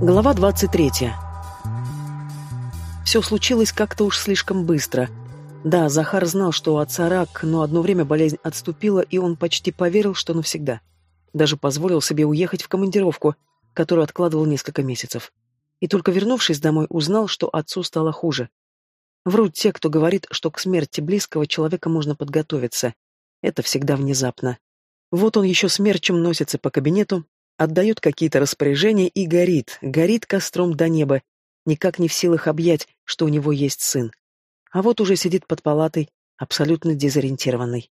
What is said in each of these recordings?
Глава 23. Все случилось как-то уж слишком быстро. Да, Захар знал, что у отца рак, но одно время болезнь отступила, и он почти поверил, что навсегда. Даже позволил себе уехать в командировку, которую откладывал несколько месяцев. И только вернувшись домой, узнал, что отцу стало хуже. Врут те, кто говорит, что к смерти близкого человека можно подготовиться. Это всегда внезапно. Вот он еще смерчем носится по кабинету, отдает какие-то распоряжения и горит, горит костром до неба, никак не в силах объять, что у него есть сын. А вот уже сидит под палатой, абсолютно дезориентированный.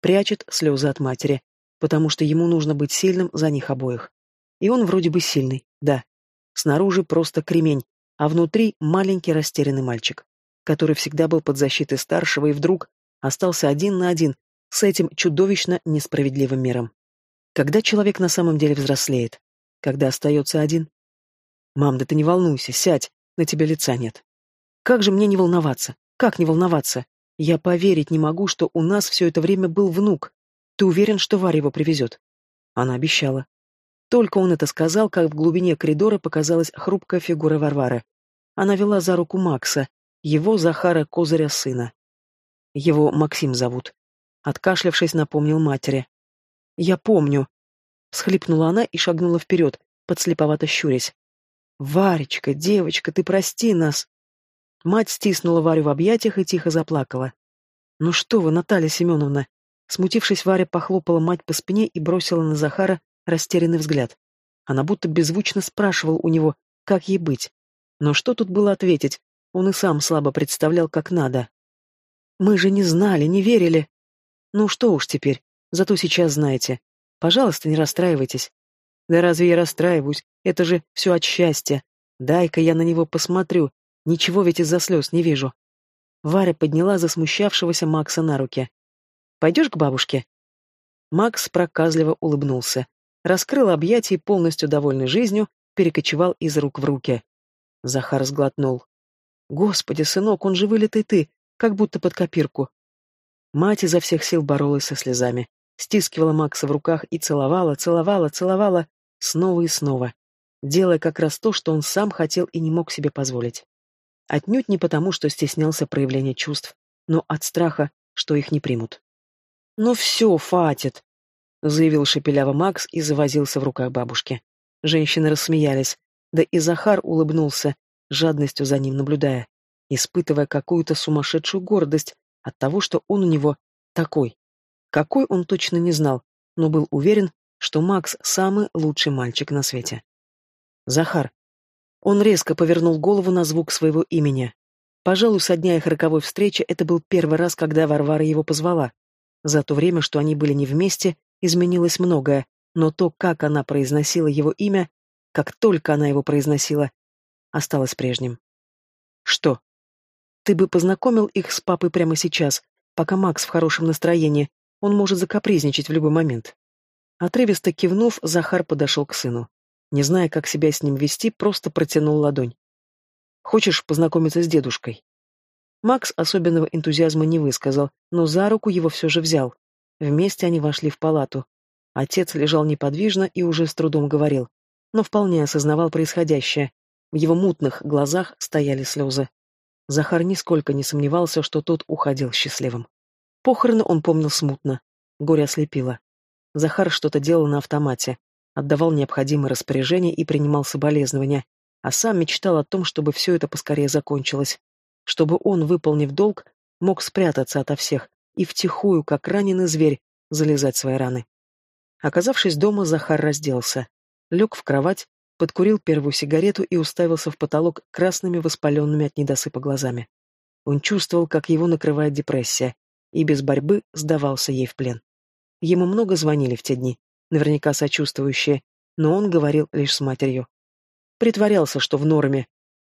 Прячет слезы от матери, потому что ему нужно быть сильным за них обоих. И он вроде бы сильный, да. Снаружи просто кремень, а внутри маленький растерянный мальчик, который всегда был под защитой старшего и вдруг остался один на один с этим чудовищно несправедливым миром. Когда человек на самом деле взрослеет? Когда остается один? Мам, да ты не волнуйся, сядь, на тебя лица нет. Как же мне не волноваться? Как не волноваться? Я поверить не могу, что у нас все это время был внук. Ты уверен, что Варя его привезет? Она обещала. Только он это сказал, как в глубине коридора показалась хрупкая фигура Варвары. Она вела за руку Макса, его Захара Козыря сына. Его Максим зовут. Откашлявшись, напомнил матери. «Я помню», — всхлипнула она и шагнула вперед, подслеповато щурясь. «Варечка, девочка, ты прости нас!» Мать стиснула Варю в объятиях и тихо заплакала. «Ну что вы, Наталья Семеновна!» Смутившись, Варя похлопала мать по спине и бросила на Захара растерянный взгляд. Она будто беззвучно спрашивала у него, как ей быть. Но что тут было ответить? Он и сам слабо представлял, как надо. «Мы же не знали, не верили!» «Ну что уж теперь, Зато сейчас знаете. Пожалуйста, не расстраивайтесь. Да разве я расстраиваюсь? Это же все от счастья. Дай-ка я на него посмотрю. Ничего ведь из-за слез не вижу. Варя подняла засмущавшегося Макса на руки. «Пойдешь к бабушке?» Макс проказливо улыбнулся. Раскрыл объятия и, полностью довольный жизнью, перекочевал из рук в руки. Захар сглотнул. «Господи, сынок, он же вылитый ты, как будто под копирку. Мать изо всех сил боролась со слезами стискивала Макса в руках и целовала, целовала, целовала, снова и снова, делая как раз то, что он сам хотел и не мог себе позволить. Отнюдь не потому, что стеснялся проявления чувств, но от страха, что их не примут. «Ну все, фатит», — заявил шепеляво Макс и завозился в руках бабушки. Женщины рассмеялись, да и Захар улыбнулся, жадностью за ним наблюдая, испытывая какую-то сумасшедшую гордость от того, что он у него такой, какой он точно не знал, но был уверен, что Макс самый лучший мальчик на свете. Захар. Он резко повернул голову на звук своего имени. Пожалуй, со дня их роковой встречи это был первый раз, когда Варвара его позвала. За то время, что они были не вместе, изменилось многое, но то, как она произносила его имя, как только она его произносила, осталось прежним. Что? Ты бы познакомил их с папой прямо сейчас, пока Макс в хорошем настроении, он может закапризничать в любой момент. Отрывисто кивнув, Захар подошел к сыну. Не зная, как себя с ним вести, просто протянул ладонь. «Хочешь познакомиться с дедушкой?» Макс особенного энтузиазма не высказал, но за руку его все же взял. Вместе они вошли в палату. Отец лежал неподвижно и уже с трудом говорил, но вполне осознавал происходящее. В его мутных глазах стояли слезы. Захар нисколько не сомневался, что тот уходил счастливым. Похороны он помнил смутно. Горе ослепило. Захар что-то делал на автомате, отдавал необходимые распоряжения и принимал соболезнования, а сам мечтал о том, чтобы все это поскорее закончилось. Чтобы он, выполнив долг, мог спрятаться ото всех и втихую, как раненый зверь, залезать свои раны. Оказавшись дома, Захар разделся. Лег в кровать, подкурил первую сигарету и уставился в потолок красными воспаленными от недосыпа глазами. Он чувствовал, как его накрывает депрессия, и без борьбы сдавался ей в плен. Ему много звонили в те дни, наверняка сочувствующие, но он говорил лишь с матерью. Притворялся, что в норме,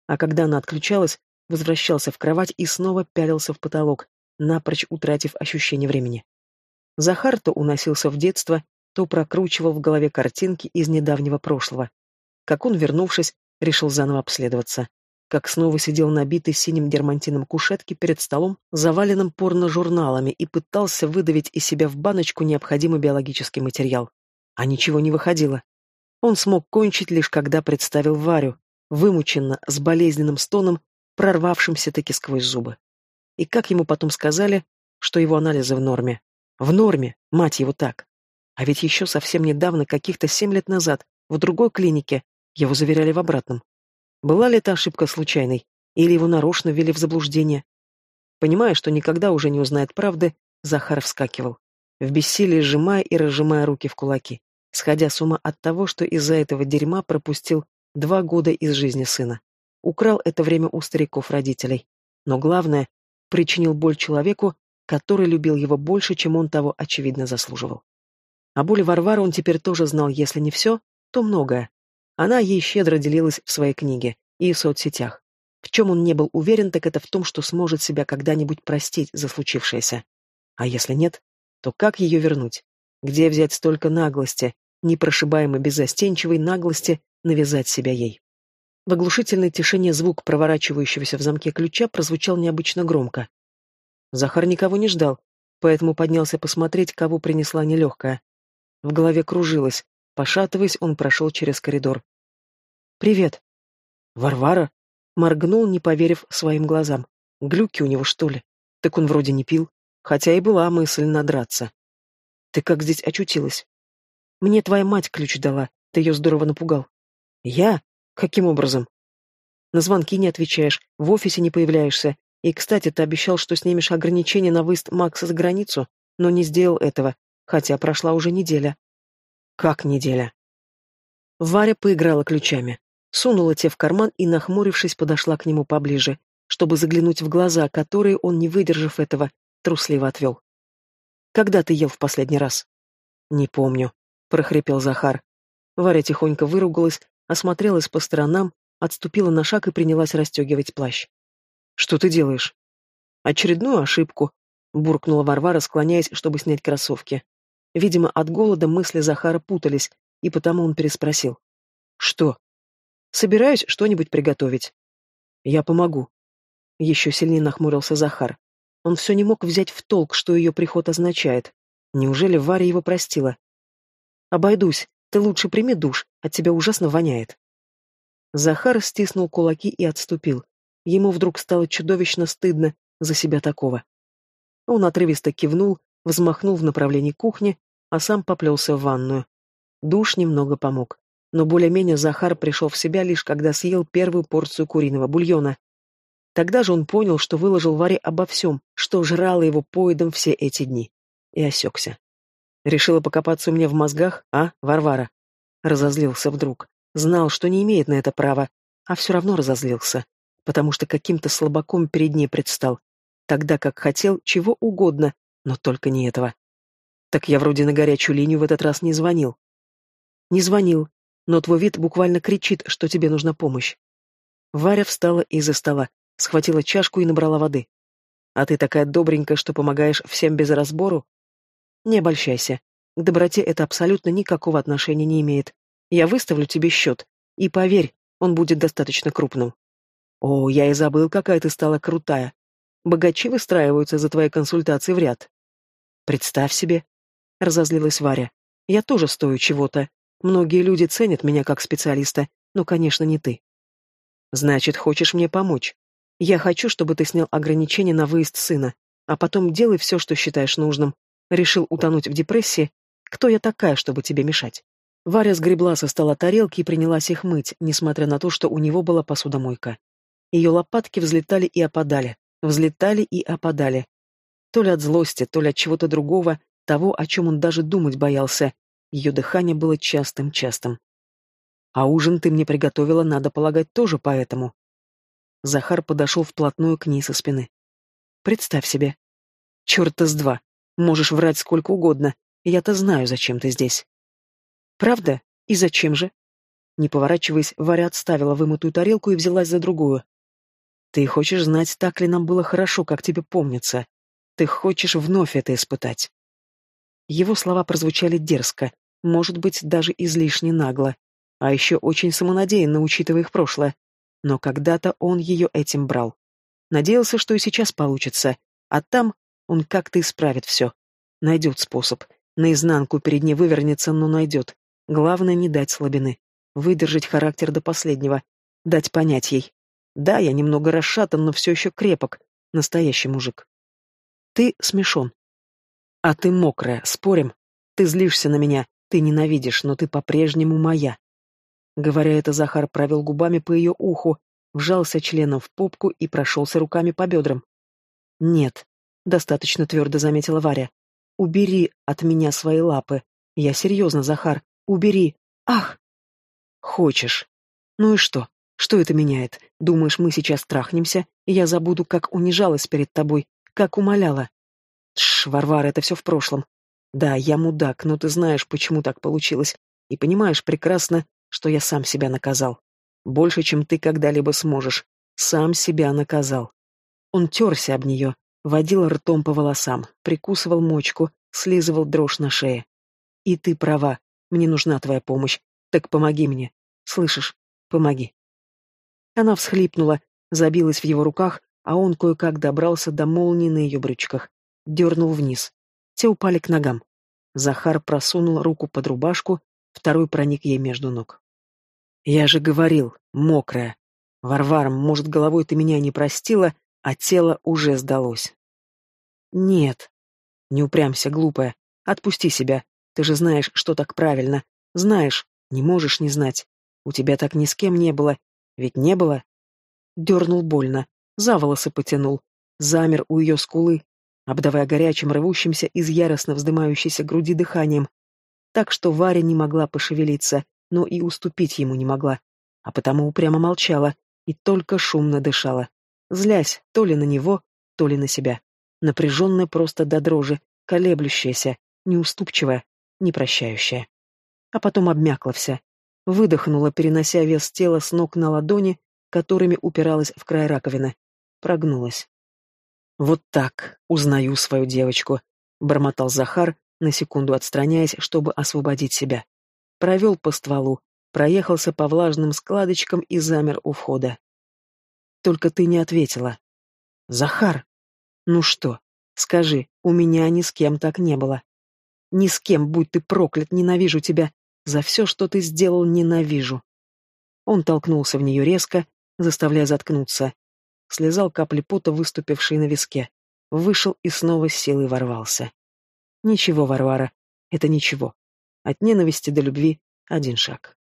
а когда она отключалась, возвращался в кровать и снова пялился в потолок, напрочь утратив ощущение времени. Захар то уносился в детство, то прокручивал в голове картинки из недавнего прошлого. Как он, вернувшись, решил заново обследоваться как снова сидел набитый синим дермантином кушетки перед столом, заваленным порно-журналами, и пытался выдавить из себя в баночку необходимый биологический материал. А ничего не выходило. Он смог кончить лишь когда представил Варю, вымученно, с болезненным стоном, прорвавшимся таки сквозь зубы. И как ему потом сказали, что его анализы в норме. В норме, мать его так. А ведь еще совсем недавно, каких-то семь лет назад, в другой клинике, его заверяли в обратном. Была ли эта ошибка случайной, или его нарочно ввели в заблуждение? Понимая, что никогда уже не узнает правды, Захар вскакивал, в бессилии сжимая и разжимая руки в кулаки, сходя с ума от того, что из-за этого дерьма пропустил два года из жизни сына. Украл это время у стариков-родителей. Но главное, причинил боль человеку, который любил его больше, чем он того, очевидно, заслуживал. О боли Варвары он теперь тоже знал, если не все, то многое. Она ей щедро делилась в своей книге и в соцсетях. В чем он не был уверен, так это в том, что сможет себя когда-нибудь простить за случившееся. А если нет, то как ее вернуть? Где взять столько наглости, непрошибаемой беззастенчивой наглости навязать себя ей? В оглушительной тишине звук проворачивающегося в замке ключа прозвучал необычно громко. Захар никого не ждал, поэтому поднялся посмотреть, кого принесла нелегкая. В голове кружилось. Пошатываясь, он прошел через коридор. «Привет». «Варвара?» Моргнул, не поверив своим глазам. Глюки у него, что ли? Так он вроде не пил. Хотя и была мысль надраться. «Ты как здесь очутилась?» «Мне твоя мать ключ дала. Ты ее здорово напугал». «Я? Каким образом?» «На звонки не отвечаешь, в офисе не появляешься. И, кстати, ты обещал, что снимешь ограничения на выезд Макса за границу, но не сделал этого хотя прошла уже неделя. Как неделя? Варя поиграла ключами, сунула те в карман и, нахмурившись, подошла к нему поближе, чтобы заглянуть в глаза, которые он, не выдержав этого, трусливо отвел. «Когда ты ел в последний раз?» «Не помню», — прохрипел Захар. Варя тихонько выругалась, осмотрелась по сторонам, отступила на шаг и принялась расстегивать плащ. «Что ты делаешь?» «Очередную ошибку», — буркнула Варвара, склоняясь, чтобы снять кроссовки. Видимо, от голода мысли Захара путались, и потому он переспросил. «Что?» «Собираюсь что-нибудь приготовить». «Я помогу». Еще сильнее нахмурился Захар. Он все не мог взять в толк, что ее приход означает. Неужели Варя его простила? «Обойдусь. Ты лучше прими душ, от тебя ужасно воняет». Захар стиснул кулаки и отступил. Ему вдруг стало чудовищно стыдно за себя такого. Он отрывисто кивнул, взмахнул в направлении кухни, а сам поплелся в ванную. Душ немного помог. Но более-менее Захар пришел в себя лишь когда съел первую порцию куриного бульона. Тогда же он понял, что выложил Варе обо всем, что жрало его поедом все эти дни. И осекся. Решила покопаться у меня в мозгах, а, Варвара? Разозлился вдруг. Знал, что не имеет на это права, а все равно разозлился, потому что каким-то слабаком перед ней предстал, тогда как хотел чего угодно, но только не этого. Так я вроде на горячую линию в этот раз не звонил. Не звонил, но твой вид буквально кричит, что тебе нужна помощь. Варя встала из-за стола, схватила чашку и набрала воды. А ты такая добренькая, что помогаешь всем без разбору? Не обольщайся. К доброте это абсолютно никакого отношения не имеет. Я выставлю тебе счет, и поверь, он будет достаточно крупным. О, я и забыл, какая ты стала крутая. Богачи выстраиваются за твои консультации в ряд. Представь себе, разозлилась Варя. Я тоже стою чего-то. Многие люди ценят меня как специалиста, но, конечно, не ты. Значит, хочешь мне помочь? Я хочу, чтобы ты снял ограничения на выезд сына, а потом делай все, что считаешь нужным. Решил утонуть в депрессии? Кто я такая, чтобы тебе мешать? Варя сгребла со стола тарелки и принялась их мыть, несмотря на то, что у него была посудомойка. Ее лопатки взлетали и опадали, взлетали и опадали. То ли от злости, то ли от чего-то другого, того, о чем он даже думать боялся. Ее дыхание было частым-частым. А ужин ты мне приготовила, надо полагать, тоже поэтому. Захар подошел вплотную к ней со спины. Представь себе. Черта с два. Можешь врать сколько угодно. Я-то знаю, зачем ты здесь. Правда? И зачем же? Не поворачиваясь, Варя отставила вымытую тарелку и взялась за другую. Ты хочешь знать, так ли нам было хорошо, как тебе помнится? Ты хочешь вновь это испытать. Его слова прозвучали дерзко, может быть, даже излишне нагло, а еще очень самонадеянно, учитывая их прошлое. Но когда-то он ее этим брал. Надеялся, что и сейчас получится, а там он как-то исправит все. Найдет способ. Наизнанку перед ней вывернется, но найдет. Главное не дать слабины. Выдержать характер до последнего. Дать понять ей. Да, я немного расшатан, но все еще крепок. Настоящий мужик. Ты смешон. А ты мокрая, спорим? Ты злишься на меня, ты ненавидишь, но ты по-прежнему моя. Говоря это, Захар провел губами по ее уху, вжался членом в попку и прошелся руками по бедрам. «Нет», — достаточно твердо заметила Варя. «Убери от меня свои лапы. Я серьезно, Захар. Убери. Ах!» «Хочешь. Ну и что? Что это меняет? Думаешь, мы сейчас трахнемся, и я забуду, как унижалась перед тобой, как умоляла?» «Тш, Варвара, это все в прошлом. Да, я мудак, но ты знаешь, почему так получилось, и понимаешь прекрасно, что я сам себя наказал. Больше, чем ты когда-либо сможешь. Сам себя наказал. Он терся об нее, водил ртом по волосам, прикусывал мочку, слизывал дрожь на шее. И ты права, мне нужна твоя помощь. Так помоги мне. Слышишь? Помоги. Она всхлипнула, забилась в его руках, а он кое-как добрался до молнии на ее брючках. Дернул вниз. Те упали к ногам. Захар просунул руку под рубашку, второй проник ей между ног. «Я же говорил, мокрая. Варвара, может, головой ты меня не простила, а тело уже сдалось». «Нет». «Не упрямься, глупая. Отпусти себя. Ты же знаешь, что так правильно. Знаешь, не можешь не знать. У тебя так ни с кем не было. Ведь не было?» Дернул больно, за волосы потянул. Замер у ее скулы, обдавая горячим, рвущимся из яростно вздымающейся груди дыханием, так что Варя не могла пошевелиться, но и уступить ему не могла, а потому упрямо молчала и только шумно дышала, злясь то ли на него, то ли на себя, напряженная просто до дрожи, колеблющаяся, неуступчивая, непрощающая. А потом обмякла вся, выдохнула, перенося вес тела с ног на ладони, которыми упиралась в край раковины, прогнулась. «Вот так узнаю свою девочку», — бормотал Захар, на секунду отстраняясь, чтобы освободить себя. Провел по стволу, проехался по влажным складочкам и замер у входа. «Только ты не ответила». «Захар!» «Ну что, скажи, у меня ни с кем так не было». «Ни с кем, будь ты проклят, ненавижу тебя. За все, что ты сделал, ненавижу». Он толкнулся в нее резко, заставляя заткнуться, слезал капли пота, выступившие на виске. Вышел и снова с силой ворвался. Ничего, Варвара, это ничего. От ненависти до любви один шаг.